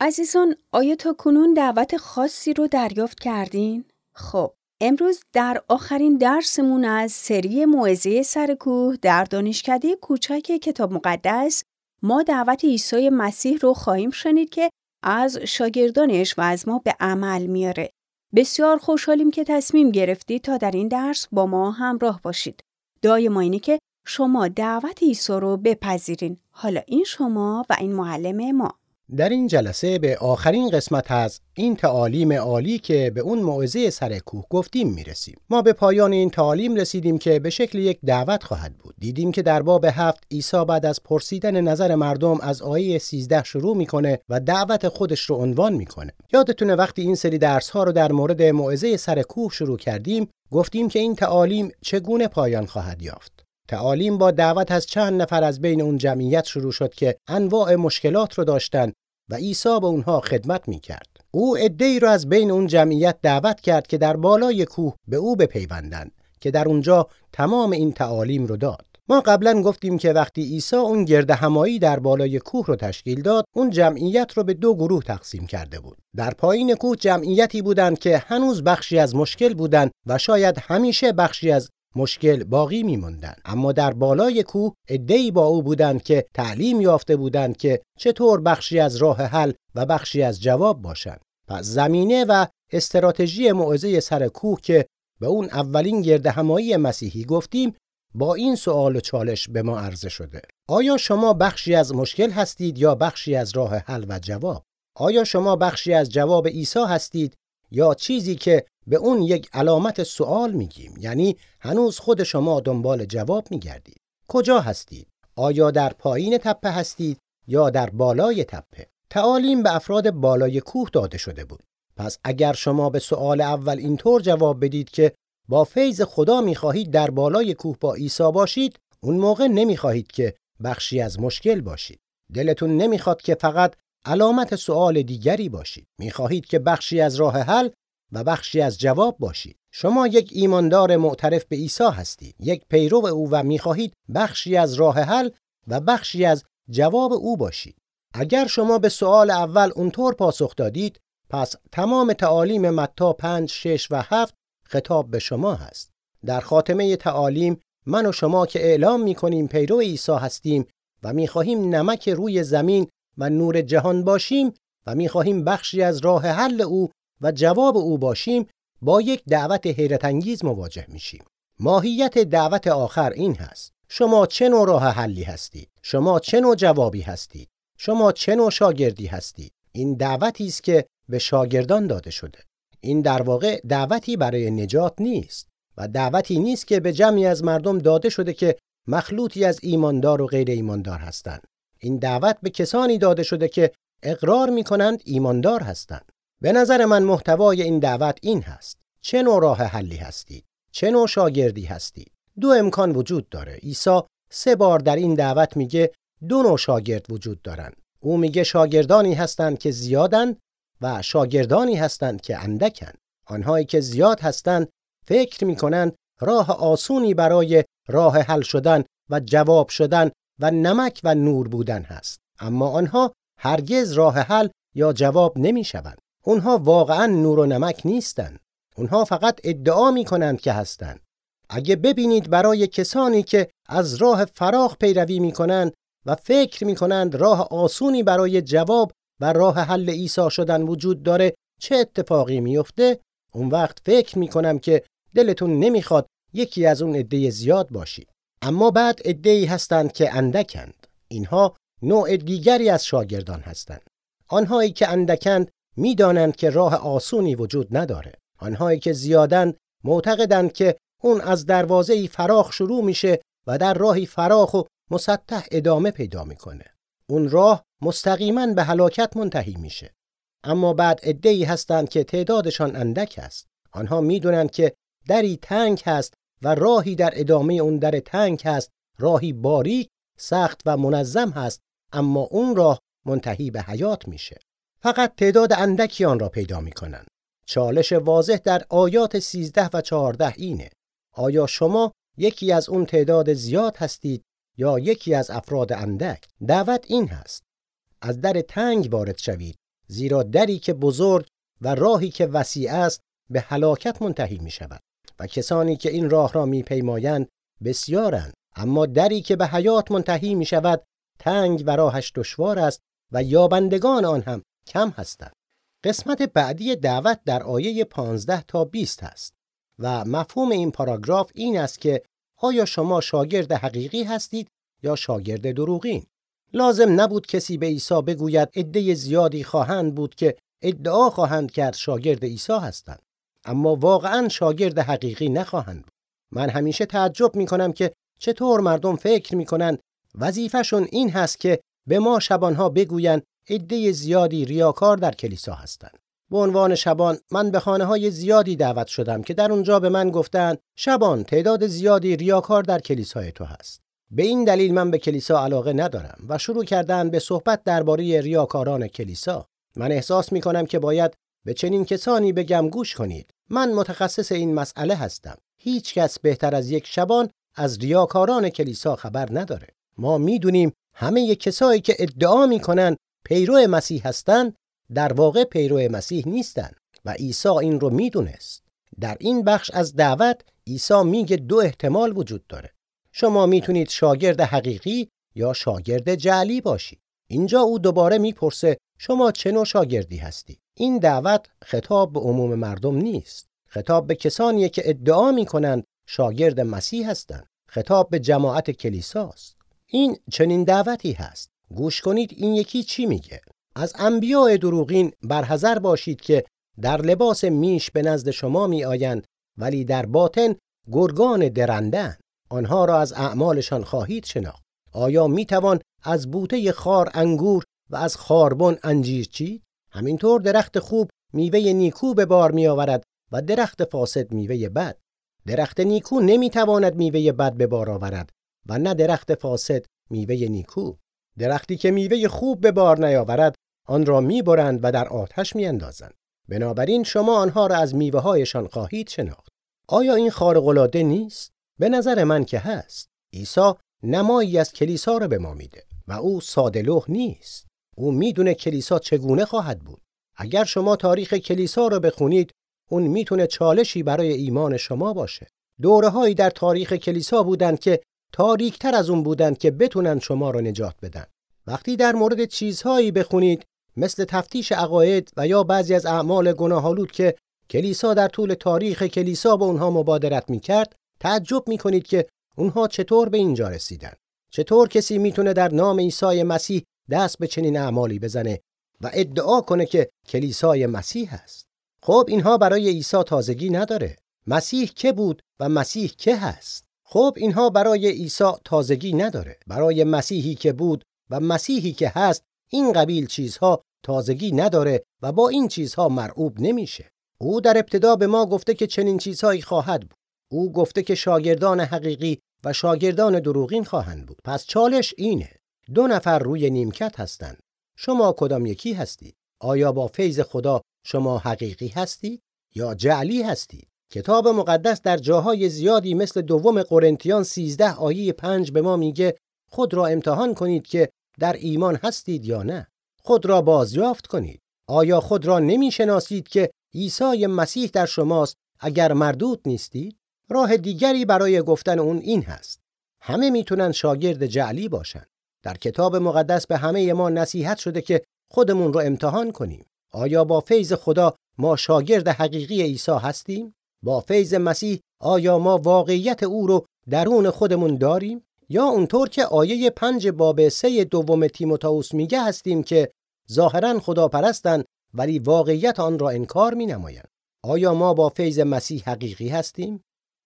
عزیزان آیا تا کنون دعوت خاصی رو دریافت کردین؟ خب امروز در آخرین درسمون از سری موعظه سرکوه در دانشکده کوچک کتاب مقدس ما دعوت عیسی مسیح رو خواهیم شنید که از شاگردانش و از ما به عمل میاره. بسیار خوشحالیم که تصمیم گرفتید تا در این درس با ما همراه باشید. دعای ما اینه که شما دعوت عیسی رو بپذیرین. حالا این شما و این معلم ما. در این جلسه به آخرین قسمت از این تعالیم عالی که به اون موعظه سر کوه گفتیم می‌رسیم. ما به پایان این تعالیم رسیدیم که به شکل یک دعوت خواهد بود. دیدیم که در باب هفت عیسی بعد از پرسیدن نظر مردم از آیه 13 شروع می‌کنه و دعوت خودش رو عنوان می‌کنه. یادتونه وقتی این سری درس ها رو در مورد موعظه سر کوه شروع کردیم، گفتیم که این تعالیم چگونه پایان خواهد یافت. تعالیم با دعوت از چند نفر از بین اون جمعیت شروع شد که انواع مشکلات رو داشتن و عیسی به اونها خدمت می کرد. او ای را از بین اون جمعیت دعوت کرد که در بالای کوه به او بپیوندند که در اونجا تمام این تعالیم رو داد. ما قبلا گفتیم که وقتی عیسی اون گرد همایی در بالای کوه رو تشکیل داد، اون جمعیت رو به دو گروه تقسیم کرده بود. در پایین کوه جمعیتی بودند که هنوز بخشی از مشکل بودند و شاید همیشه بخشی از مشکل باقی میموندند اما در بالای کوه عده‌ای با او بودند که تعلیم یافته بودند که چطور بخشی از راه حل و بخشی از جواب باشند. پس زمینه و استراتژی موعظه سر کوه که به اون اولین گرد همایی مسیحی گفتیم با این سوال و چالش به ما عرضه شده. آیا شما بخشی از مشکل هستید یا بخشی از راه حل و جواب؟ آیا شما بخشی از جواب عیسی هستید یا چیزی که به اون یک علامت سوال میگیم. یعنی هنوز خود شما دنبال جواب میگردید. کجا هستید؟ آیا در پایین تپه هستید یا در بالای تپه؟ تعالیم به افراد بالای کوه داده شده بود. پس اگر شما به سوال اول اینطور جواب بدید که با فیض خدا می‌خواهید در بالای کوه با عیسی باشید اون موقع نمی‌خواهید که بخشی از مشکل باشید. دلتون نمی‌خواد که فقط علامت سوال دیگری باشید. می‌خواهید که بخشی از راه حل و بخشی از جواب باشید شما یک ایماندار معترف به عیسی هستید. یک پیرو او و می‌خواهید بخشی از راه حل و بخشی از جواب او باشید. اگر شما به سوال اول اونطور پاسخ دادید پس تمام تعالیم متا 5 6 و 7 خطاب به شما هست. در خاتمه تعالیم من و شما که اعلام می‌کنیم پیرو عیسی هستیم و می‌خواهیم نمک روی زمین و نور جهان باشیم و می‌خواهیم بخشی از راه حل او و جواب او باشیم با یک دعوت حیرت انگیز مواجه میشیم. ماهیت دعوت آخر این هست. شما چه نوع راه حلی هستید؟ شما چه نوع جوابی هستید؟ شما چه نوع شاگردی هستید؟ این دعوتی است که به شاگردان داده شده. این در واقع دعوتی برای نجات نیست و دعوتی نیست که به جمعی از مردم داده شده که مخلوطی از ایماندار و غیر ایماندار هستند. این دعوت به کسانی داده شده که اقرار می کنند ایماندار هستند. به نظر من محتوای این دعوت این هست. چه نوع راه حلی هستید؟ چه نوع شاگردی هستید؟ دو امکان وجود داره. عیسی سه بار در این دعوت میگه دو نوع شاگرد وجود دارند او میگه شاگردانی هستند که زیادند و شاگردانی هستند که اندکند آنهایی که زیاد هستند فکر می‌کنند راه آسونی برای راه حل شدن و جواب شدن و نمک و نور بودن هست. اما آنها هرگز راه حل یا جواب نمی‌شوند. اونها واقعا نور و نمک نیستند. اونها فقط ادعا می کنند که هستند. اگه ببینید برای کسانی که از راه فراخ پیروی می کنند و فکر می کنند راه آسونی برای جواب و راه حل عیسی شدن وجود داره چه اتفاقی میفته اون وقت فکر می کنم که دلتون نمی‌خواد یکی از اون عده زیاد باشید اما بعد عده‌ای هستند که اندکند اینها نوع دیگری از شاگردان هستند آنهایی که اندکند می‌دانند که راه آسونی وجود نداره. آنهایی که زیادن معتقدند که اون از دروازه فراخ شروع میشه و در راهی فراخ و مسطح ادامه پیدا می‌کنه. اون راه مستقیما به هلاکت منتهی میشه. اما بعد عده‌ای هستند که تعدادشان اندک است. آنها می‌دونند که دری تنگ هست و راهی در ادامه اون در تنگ هست، راهی باریک، سخت و منظم هست، اما اون راه منتهی به حیات میشه. فقط تعداد اندکی آن را پیدا می کنند. چالش واضح در آیات 13 و 14 اینه. آیا شما یکی از اون تعداد زیاد هستید یا یکی از افراد اندک؟ دعوت این هست. از در تنگ وارد شوید زیرا دری که بزرگ و راهی که وسیع است به هلاکت منتهی می شود و کسانی که این راه را میپیمایند بسیارند اما دری که به حیات منتهی می شود تنگ و راهش دشوار است و یابندگان آن هم کم هستند. قسمت بعدی دعوت در آیه 15 تا 20 است و مفهوم این پاراگراف این است که آیا شما شاگرد حقیقی هستید یا شاگرد دروغین؟ لازم نبود کسی به عیسی بگوید عده زیادی خواهند بود که ادعا خواهند کرد شاگرد عیسی هستند. اما واقعا شاگرد حقیقی نخواهند بود. من همیشه تعجب می کنم که چطور مردم فکر می کنند وظیفهشون این هست که به ما شبانها بگویند عده زیادی ریاکار در کلیسا هستند. به عنوان شبان من به خانه های زیادی دعوت شدم که در اونجا به من گفتند شبان تعداد زیادی ریاکار در کلیسای تو هست. به این دلیل من به کلیسا علاقه ندارم و شروع کردن به صحبت درباره ریاکاران کلیسا. من احساس می کنم که باید به چنین کسانی بگم گوش کنید من متخصص این مسئله هستم. هیچ کس بهتر از یک شبان از ریاکاران کلیسا خبر نداره. ما می‌دونیم همه کسایی که ادعا می‌کنن پیرو مسیح هستند در واقع پیرو مسیح نیستند و عیسی این رو می‌دونست. در این بخش از دعوت عیسی میگه دو احتمال وجود داره. شما می‌تونید شاگرد حقیقی یا شاگرد جعلی باشید. اینجا او دوباره می‌پرسه شما چه نوع شاگردی هستی؟ این دعوت خطاب به عموم مردم نیست. خطاب به کسانی که ادعا می‌کنند شاگرد مسیح هستند. خطاب به جماعت کلیساست. این چنین دعوتی هست. گوش کنید این یکی چی میگه. از انبیاء دروغین برحذر باشید که در لباس میش به نزد شما می آیند ولی در باطن گرگان درندن آنها را از اعمالشان خواهید شناخت. آیا می توان از بوته خار انگور و از خاربن انجیر چید؟ همینطور درخت خوب میوه نیکو به بار می آورد و درخت فاسد میوه بد. درخت نیکو نمی تواند میوه بد به بار آورد و نه درخت فاسد میوه نیکو. درختی که میوه خوب به بار نیاورد آن را می‌برند و در آتش میاندازند. بنابراین شما آنها را از میوه هایشان خواهید شناخت. آیا این خارق نیست؟ به نظر من که هست. عیسی نمایی از کلیسا را به ما میده و او ساده نیست. او می‌دونه کلیسا چگونه خواهد بود. اگر شما تاریخ کلیسا را بخونید اون می‌تونه چالشی برای ایمان شما باشه. دوره هایی در تاریخ کلیسا بودند که تاریکتر از اون بودند که بتونن شما را نجات بدن. وقتی در مورد چیزهایی بخونید مثل تفتیش عقاید و یا بعضی از اعمال گناهالود که کلیسا در طول تاریخ کلیسا با اونها مبادرت می‌کرد تعجب می‌کنید که اونها چطور به اینجا رسیدن. چطور کسی می‌تونه در نام عیسی مسیح دست به چنین اعمالی بزنه و ادعا کنه که کلیسای مسیح است خب اینها برای عیسی تازگی نداره. مسیح که بود و مسیح که هست؟ خب اینها برای عیسی تازگی نداره. برای مسیحی که بود و مسیحی که هست این قبیل چیزها تازگی نداره و با این چیزها مرعوب نمیشه. او در ابتدا به ما گفته که چنین چیزهایی خواهد بود. او گفته که شاگردان حقیقی و شاگردان دروغین خواهند بود. پس چالش اینه. دو نفر روی نیمکت هستند. شما کدام یکی هستید؟ آیا با فیض خدا شما حقیقی هستید یا جعلی هستید؟ کتاب مقدس در جاهای زیادی مثل دوم قرنتیان 13 آیه 5 به ما میگه خود را امتحان کنید که در ایمان هستید یا نه. خود را بازیافت کنید. آیا خود را نمی‌شناسید که عیسی مسیح در شماست اگر مردود نیستید؟ راه دیگری برای گفتن اون این هست. همه می‌تونن شاگرد جعلی باشن. در کتاب مقدس به همه ما نصیحت شده که خودمون رو امتحان کنیم. آیا با فیض خدا ما شاگرد حقیقی عیسی هستیم؟ با فیض مسیح آیا ما واقعیت او رو درون خودمون داریم یا اونطور که آیه پنج باب سه دوم تیموتائوس میگه هستیم که ظاهرا خداپرستند ولی واقعیت آن را انکار می نمایند. آیا ما با فیض مسیح حقیقی هستیم؟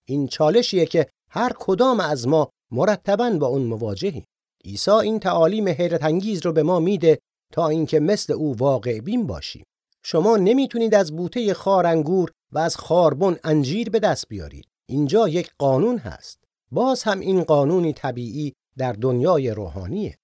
این چالشیه که هر کدام از ما مرتبا با اون مواجهیم. عیسی این تعالیم حیرت انگیز رو به ما میده تا اینکه مثل او واقع بین باشیم. شما نمی‌تونید از بوته خار انگور و از خاربن انجیر به دست بیارید. اینجا یک قانون هست. باز هم این قانونی طبیعی در دنیای روحانیه.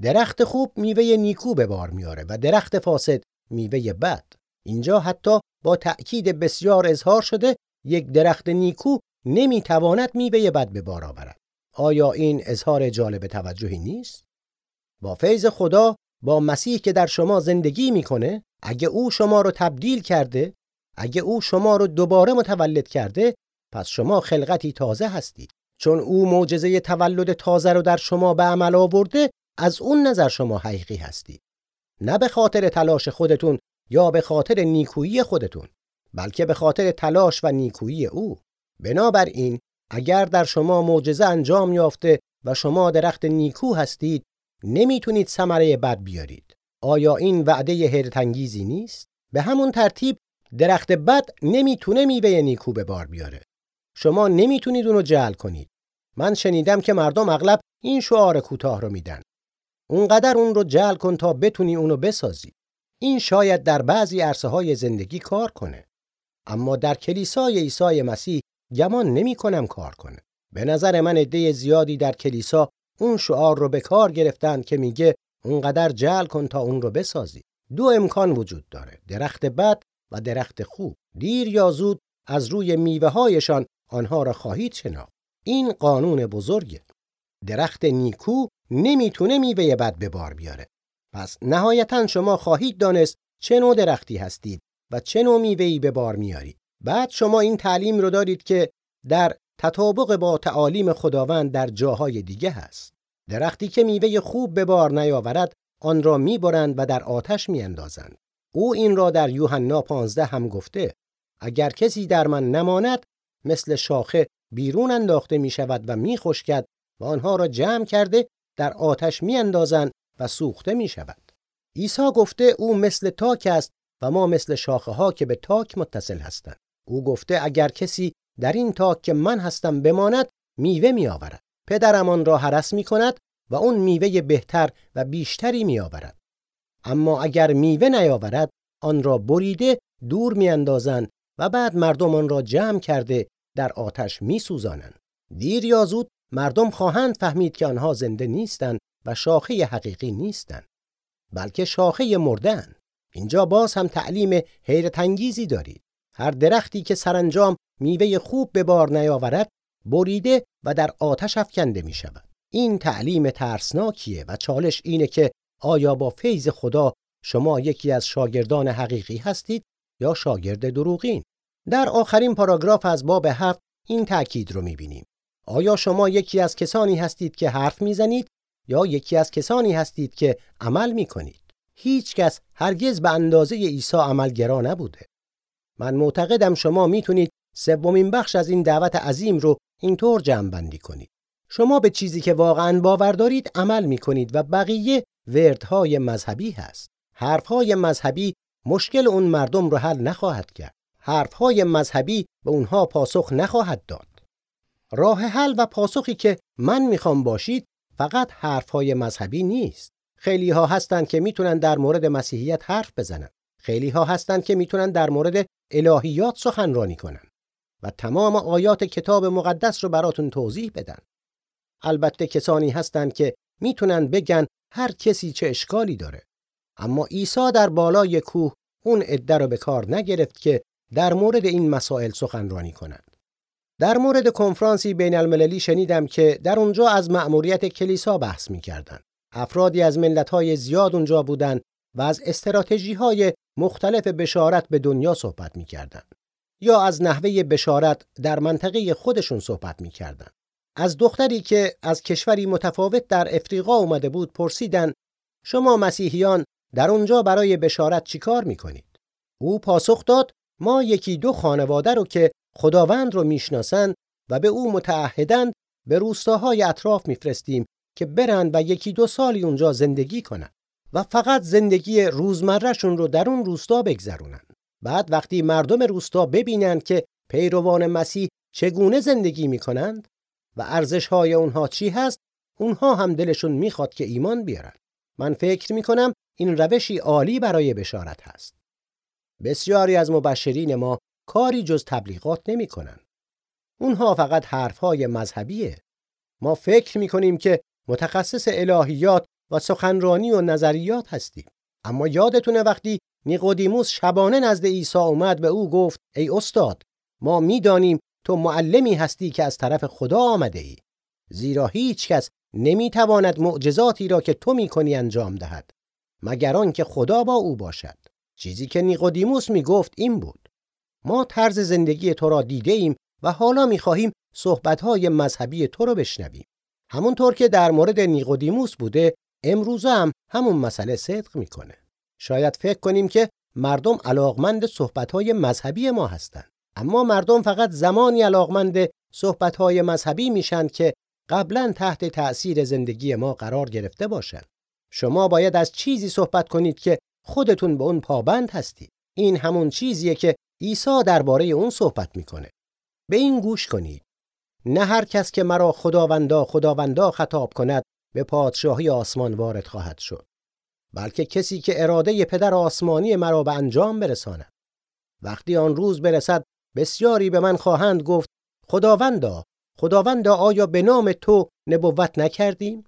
درخت خوب میوه نیکو به بار میاره و درخت فاسد میوه بد. اینجا حتی با تأکید بسیار اظهار شده یک درخت نیکو نمی‌تواند میوه بد به بار آورد. آیا این اظهار جالب توجهی نیست؟ با فیض خدا با مسیح که در شما زندگی می‌کنه اگه او شما رو تبدیل کرده اگه او شما رو دوباره متولد کرده پس شما خلقتی تازه هستید چون او معجزه تولد تازه رو در شما به عمل آورده از اون نظر شما حقیقی هستید نه به خاطر تلاش خودتون یا به خاطر نیکویی خودتون بلکه به خاطر تلاش و نیکویی او. بنابراین اگر در شما معجزه انجام یافته و شما درخت نیکو هستید نمی‌تونید ثمره بد بیارید. آیا این وعده حیرت انگیزی نیست؟ به همون ترتیب درخت بد نمی‌تونه میوه نیکو به بار بیاره. شما نمی‌تونید اونو جعل کنید. من شنیدم که مردم اغلب این شعار کوتاه رو میدن. اونقدر اون رو جعل کن تا بتونی اونو بسازی. این شاید در بعضی عرصه های زندگی کار کنه. اما در کلیسای عیسی مسیح گمان نمی کنم کار کنه. به نظر من عده زیادی در کلیسا اون شعار رو به کار گرفتن که میگه اونقدر جعل کن تا اون رو بسازی. دو امکان وجود داره. درخت بد و درخت خوب دیر یا زود از روی میوه هایشان آنها را خواهید شناخت. این قانون بزرگه. درخت نیکو نمی‌تونه میوه بد به بار بیاره. پس نهایتا شما خواهید دانست چه نوع درختی هستید و چه نوع میوه‌ای به بار میارید. بعد شما این تعلیم رو دارید که در تطابق با تعالیم خداوند در جاهای دیگه هست. درختی که میوه خوب به بار نیاورد آن را می‌برند و در آتش میاندازند. او این را در یوحنا 15 هم گفته اگر کسی در من نماند مثل شاخه بیرون انداخته می شود و می خشکد و آنها را جمع کرده در آتش می اندازند و سوخته می شود. عیسی گفته او مثل تاک است و ما مثل شاخه ها که به تاک متصل هستند. او گفته اگر کسی در این تاک که من هستم بماند میوه می آورد. پدرم آن را حرس می کند و اون میوه بهتر و بیشتری می آورد. اما اگر میوه نیاورد آن را بریده دور میاندازند و بعد مردم آن را جمع کرده در آتش میسوزانند. دیر یا زود مردم خواهند فهمید که آنها زنده نیستند و شاخه حقیقی نیستند بلکه شاخه مردن اینجا باز هم تعلیم حیرت انگیزی دارید. هر درختی که سرانجام میوه خوب به بار نیاورد بریده و در آتش افکنده می شود این تعلیم ترسناکیه و چالش اینه که آیا با فیض خدا شما یکی از شاگردان حقیقی هستید یا شاگرد دروغین؟ در آخرین پاراگراف از باب هفت این تأکید رو می‌بینیم. آیا شما یکی از کسانی هستید که حرف می‌زنید یا یکی از کسانی هستید که عمل می‌کنید؟ هیچ کس هرگز به اندازه عیسی عملگرا نبوده. من معتقدم شما می‌تونید سومین بخش از این دعوت عظیم رو اینطور جمع بندی کنید. شما به چیزی که واقعا باور دارید عمل می‌کنید و بقیه وردهای مذهبی هست حرفهای مذهبی مشکل اون مردم رو حل نخواهد کرد. حرفهای مذهبی به اونها پاسخ نخواهد داد. راه حل و پاسخی که من می‌خوام باشید فقط حرفهای مذهبی نیست. خیلی ها هستند که می‌تونن در مورد مسیحیت حرف بزنن. خیلی ها هستند که می‌تونن در مورد الهیات سخنرانی کنن و تمام آیات کتاب مقدس رو براتون توضیح بدن. البته کسانی هستند که می‌تونن بگن هر کسی چه اشکالی داره. اما عیسی در بالای کوه اون عده رو به کار نگرفت که در مورد این مسائل سخنرانی کنند. در مورد کنفرانسی بین المللی شنیدم که در اونجا از مأموریت کلیسا بحث می‌کردند. افرادی از ملت‌های زیاد اونجا بودند و از استراتژی‌های مختلف بشارت به دنیا صحبت می‌کردند. یا از نحوه بشارت در منطقه خودشون صحبت می‌کردند. از دختری که از کشوری متفاوت در افریقا اومده بود پرسیدن شما مسیحیان در اونجا برای بشارت چیکار می‌کنید؟ او پاسخ داد ما یکی دو خانواده رو که خداوند رو می‌شناسند و به او متعهدند به روستاهای اطراف میفرستیم که برند و یکی دو سالی اونجا زندگی کنند و فقط زندگی روزمرهشون رو در اون روستا بگذرونند. بعد وقتی مردم روستا ببینند که پیروان مسیح چگونه زندگی می‌کنند و ارزشهای اونها چی هست اونها هم دلشون می‌خواد که ایمان بیارن من فکر می‌کنم این روشی عالی برای بشارت هست. بسیاری از مبشرین ما کاری جز تبلیغات نمی کنن. اونها فقط حرفهای مذهبیه. ما فکر می کنیم که متخصص الهیات و سخنرانی و نظریات هستیم. اما یادتونه وقتی نیقودیموس شبانه نزد عیسی اومد به او گفت ای استاد ما می‌دانیم تو معلمی هستی که از طرف خدا آمده ای. زیرا هیچ کس نمی تواند معجزاتی را که تو می کنی انجام دهد مگر آنکه خدا با او باشد. چیزی که نیقودیموس می‌گفت این بود. ما طرز زندگی تو را دیده ایم و حالا می‌خواهیم صحبتهای مذهبی تو را بشنویم. همونطور که در مورد نیقودیموس بوده امروز هم همون مسئله صدق می‌کنه. شاید فکر کنیم که مردم علاقمند صحبتهای مذهبی ما هستند. اما مردم فقط زمانی علاقمند صحبتهای مذهبی میشن که قبلا تحت تأثیر زندگی ما قرار گرفته باشند شما باید از چیزی صحبت کنید که خودتون به اون پابند هستید. این همون چیزیه که عیسی درباره اون صحبت می‌کنه. به این گوش کنید. نه هر کس که مرا خداوندا خداوندا خطاب کند به پادشاهی آسمان وارد خواهد شد. بلکه کسی که اراده پدر آسمانی مرا به انجام برساند. وقتی آن روز برسد بسیاری به من خواهند گفت خداوندا خداوندا آیا به نام تو نبوت نکردیم؟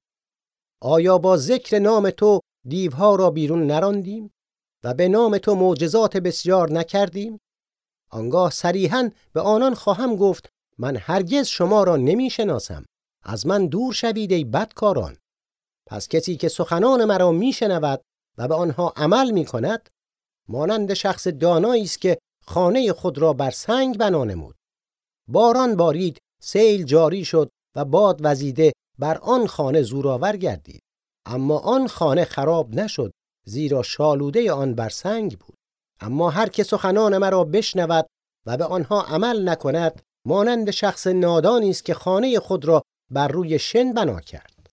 آیا با ذکر نام تو دیوها را بیرون نراندیم و به نام تو معجزات بسیار نکردیم؟ آنگاه صریحا به آنان خواهم گفت من هرگز شما را نمی شناسم از من دور شوید ای بدکاران. پس کسی که سخنان مرا میشنود و به آنها عمل می کند مانند شخص دانایی است که خانه خود را بر سنگ بنا نمود. باران بارید سیل جاری شد و باد وزیده بر آن خانه زورآور گردید. اما آن خانه خراب نشد زیرا شالوده آن بر سنگ بود. اما هر که سخنان مرا بشنود و به آنها عمل نکند مانند شخص نادانی است که خانه خود را بر روی شن بنا کرد.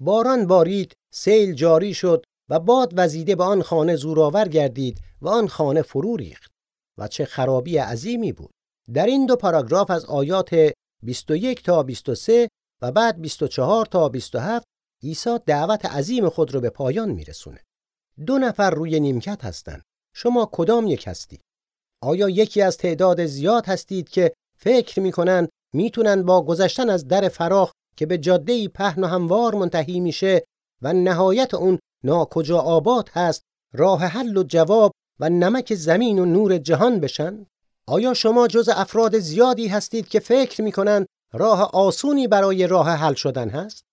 باران بارید سیل جاری شد و باد وزیده به آن خانه زورآور گردید و آن خانه فرو ریخت. و چه خرابی عظیمی بود. در این دو پاراگراف از آیات 21 تا 23 و بعد 24 تا 27 عیسی دعوت عظیم خود را به پایان میرسونه. دو نفر روی نیمکت هستند. شما کدام یک هستید؟ آیا یکی از تعداد زیاد هستید که فکر می‌کنن می‌تونن با گذشتن از در فراخ که به جاده پهن و هموار منتهی میشه و نهایت اون ناکجا آباد هست راه حل و جواب و نمک زمین و نور جهان بشن؟ آیا شما جز افراد زیادی هستید که فکر می‌کنن راه آسونی برای راه حل شدن هست؟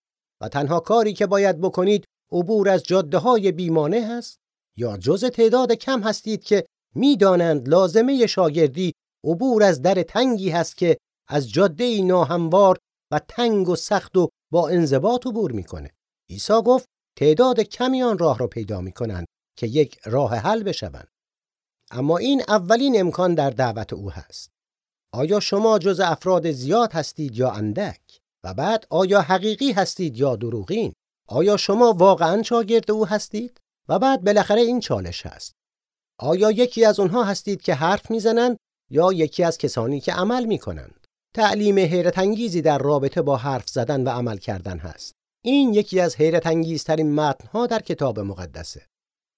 و تنها کاری که باید بکنید عبور از جاده های بیمانه هست؟ یا جز تعداد کم هستید که می‌دانند لازمه شاگردی عبور از در تنگی هست که از جاده ناهموار و تنگ و سخت و با انضباط عبور می‌کنه؟ عیسی گفت تعداد کمی آن راه را پیدا می‌کنند که یک راه حل بشوند. اما این اولین امکان در دعوت او هست. آیا شما جز افراد زیاد هستید یا اندک؟ و بعد آیا حقیقی هستید یا دروغین؟ آیا شما واقعا شاگرد او هستید؟ و بعد بالاخره این چالش هست. آیا یکی از اونها هستید که حرف می‌زنند یا یکی از کسانی که عمل می‌کنند؟ تعلیم حیرت انگیزی در رابطه با حرف زدن و عمل کردن هست. این یکی از حیرت انگیزترین متنها در کتاب مقدسه.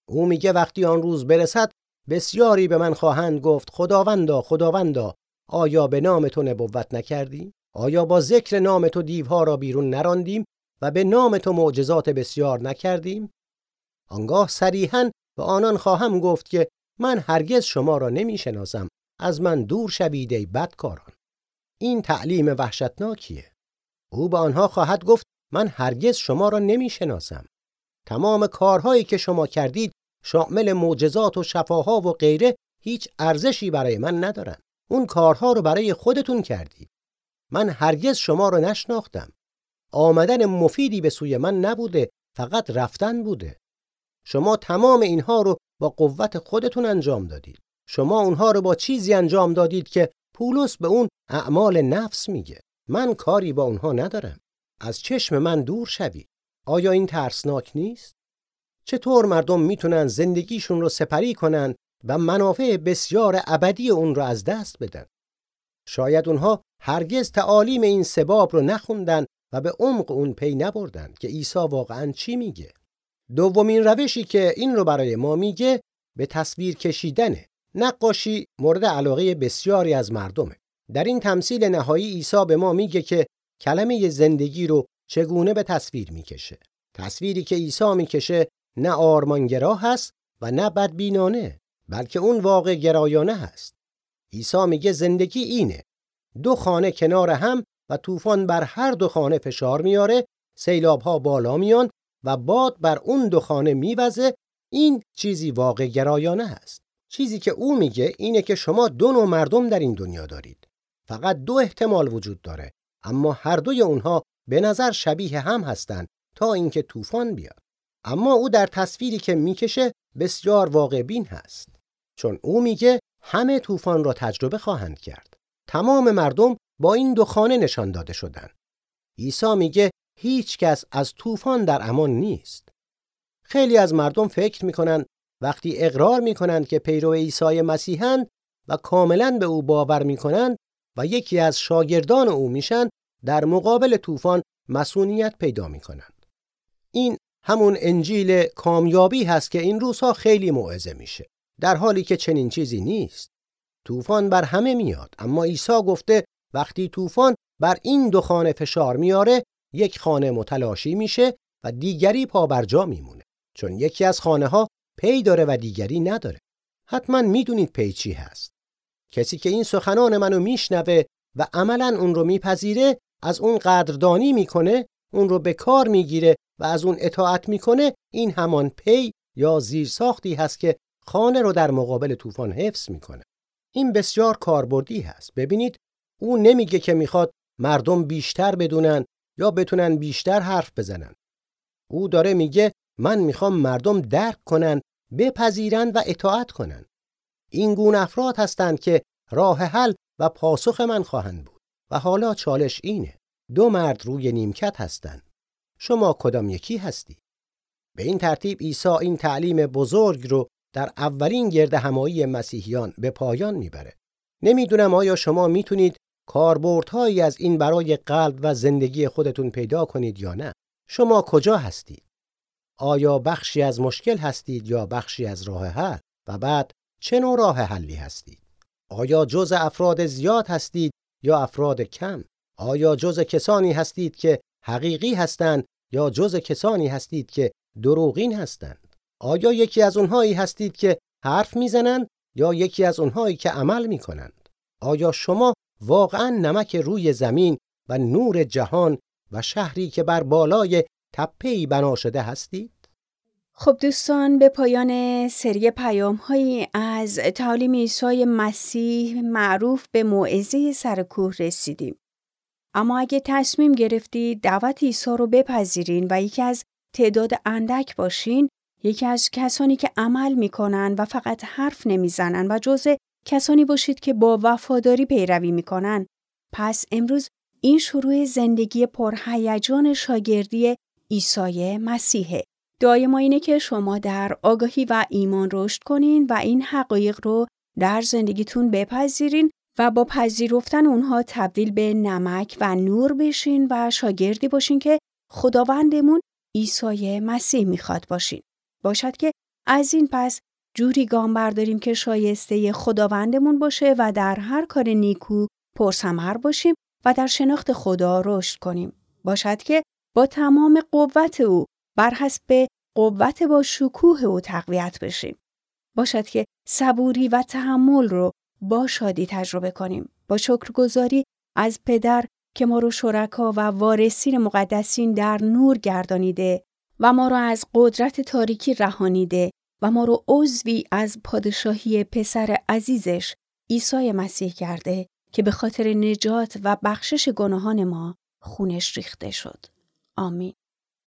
او میگه وقتی آن روز برسد بسیاری به من خواهند گفت خداوندا خداوندا آیا به نام تو نبوت نکردیم؟ آیا با ذکر نام تو دیوها را بیرون نراندیم و به نام تو معجزات بسیار نکردیم؟ آنگاه صریحا به آنان خواهم گفت که من هرگز شما را نمی‌شناسم. از من دور شوید بدکاران. این تعلیم وحشتناکیه. او به آنها خواهد گفت من هرگز شما را نمی‌شناسم. تمام کارهایی که شما کردید شامل معجزات و شفاها و غیره هیچ ارزشی برای من ندارند اون کارها رو برای خودتون کردید من هرگز شما رو نشناختم. آمدن مفیدی به سوی من نبوده فقط رفتن بوده. شما تمام اینها رو با قوت خودتون انجام دادید. شما اونها رو با چیزی انجام دادید که پولس به اون اعمال نفس میگه. من کاری با اونها ندارم. از چشم من دور شوید. آیا این ترسناک نیست؟ چطور مردم می‌تونن زندگیشون رو سپری کنن و منافع بسیار ابدی اون رو از دست بدن؟ شاید اونها هرگز تعالیم این سباب رو نخوندن و به عمق اون پی نبردن که عیسی واقعا چی میگه؟ دومین روشی که این رو برای ما میگه به تصویر کشیدنه نقاشی مورد علاقه بسیاری از مردمه. در این تمثیل نهایی عیسی به ما میگه که کلمه زندگی رو چگونه به تصویر می‌کشه؟ تصویری که عیسی می‌کشه نه آرمانگرا هست و نه بدبینانه بلکه اون واقع گرایانه هست عیسی میگه زندگی اینه دو خانه کنار هم و طوفان بر هر دو خانه فشار میاره سیلاب ها بالا میان و باد بر اون دو خانه میوزه این چیزی واقع گرایانه است. چیزی که او میگه اینه که شما دو نوع مردم در این دنیا دارید. فقط دو احتمال وجود داره اما هر دوی اونها به نظر شبیه هم هستند تا اینکه طوفان بیاد. اما او در تصویری که می‌کشه بسیار واقع بین هست. چون او میگه همه طوفان را تجربه خواهند کرد. تمام مردم با این دو خانه نشان داده شدند. عیسی میگه هیچ کس از طوفان در امان نیست. خیلی از مردم فکر می‌کنن وقتی اقرار می‌کنند که پیرو عیسی مسیحند و کاملا به او باور می‌کنند و یکی از شاگردان او میشن در مقابل طوفان مسئولیت پیدا می‌کنند. این همون انجیل کامیابی هست که این روزها خیلی موعظه میشه. در حالی که چنین چیزی نیست. طوفان بر همه میاد اما عیسی گفته وقتی طوفان بر این دو خانه فشار میاره یک خانه متلاشی میشه و دیگری پابرجا میمونه چون یکی از خانه ها پی داره و دیگری نداره حتما می‌دونید پی چی هست کسی که این سخنان منو میشنوه و عملا اون رو میپذیره از اون قدردانی می‌کنه اون رو به کار می‌گیره و از اون اطاعت می‌کنه این همان پی یا زیرساختی هست که خانه رو در مقابل طوفان حفظ می‌کنه. این بسیار کاربردی هست. ببینید او نمیگه که می‌خواد مردم بیشتر بدونن یا بتونن بیشتر حرف بزنن. او داره میگه من می‌خوام مردم درک کنن بپذیرن و اطاعت کنن. این گونه افراد هستند که راه حل و پاسخ من خواهند بود. و حالا چالش اینه. دو مرد روی نیمکت هستند. شما کدام یکی هستی؟ به این ترتیب عیسی این تعلیم بزرگ رو در اولین گرد همایی مسیحیان به پایان می‌بره. نمی‌دونم آیا شما می‌تونید کاربردهایی از این برای قلب و زندگی خودتون پیدا کنید یا نه؟ شما کجا هستید؟ آیا بخشی از مشکل هستید یا بخشی از راه حل؟ و بعد چه نوع راه حلی هستید؟ آیا جز افراد زیاد هستید یا افراد کم؟ آیا جز کسانی هستید که حقیقی هستند یا جز کسانی هستید که دروغین هستند؟ آیا یکی از اونهایی هستید که حرف می‌زنند یا یکی از اونهایی که عمل می‌کنند؟ آیا شما واقعا نمک روی زمین و نور جهان و شهری که بر بالای تپه‌ای بنا شده هستید؟ خب دوستان به پایان سری پیام هایی از تعالیم عیسی مسیح معروف به موعظه سرکوه رسیدیم. اما اگه تصمیم گرفتید دعوت عیسی رو بپذیرین و یکی از تعداد اندک باشین، یکی از کسانی که عمل می‌کنن و فقط حرف نمی‌زنن و جزء کسانی باشید که با وفاداری پیروی می‌کنن، پس امروز این شروع زندگی پرهیجان شاگردی عیسی مسیحه. دعای ما اینه که شما در آگاهی و ایمان رشد کنین و این حقایق رو در زندگیتون بپذیرین و با پذیرفتن اونها تبدیل به نمک و نور بشین و شاگردی باشین که خداوندمون عیسی مسیح می‌خواد باشین. باشد که از این پس جوری گام برداریم که شایسته خداوندمون باشه و در هر کار نیکو پرسمر باشیم و در شناخت خدا رشد کنیم. باشد که با تمام قوت او بر حسب قوت با شکوه او تقویت بشیم. باشد که صبوری و تحمل رو با شادی تجربه کنیم. با شکرگزاری از پدر که ما رو شرکا و وارثین مقدسین در نور گردانیده و ما رو از قدرت تاریکی رهانیده و ما رو عضوی از پادشاهی پسر عزیزش عیسی مسیح کرده که به خاطر نجات و بخشش گناهان ما خونش ریخته شد. آمین.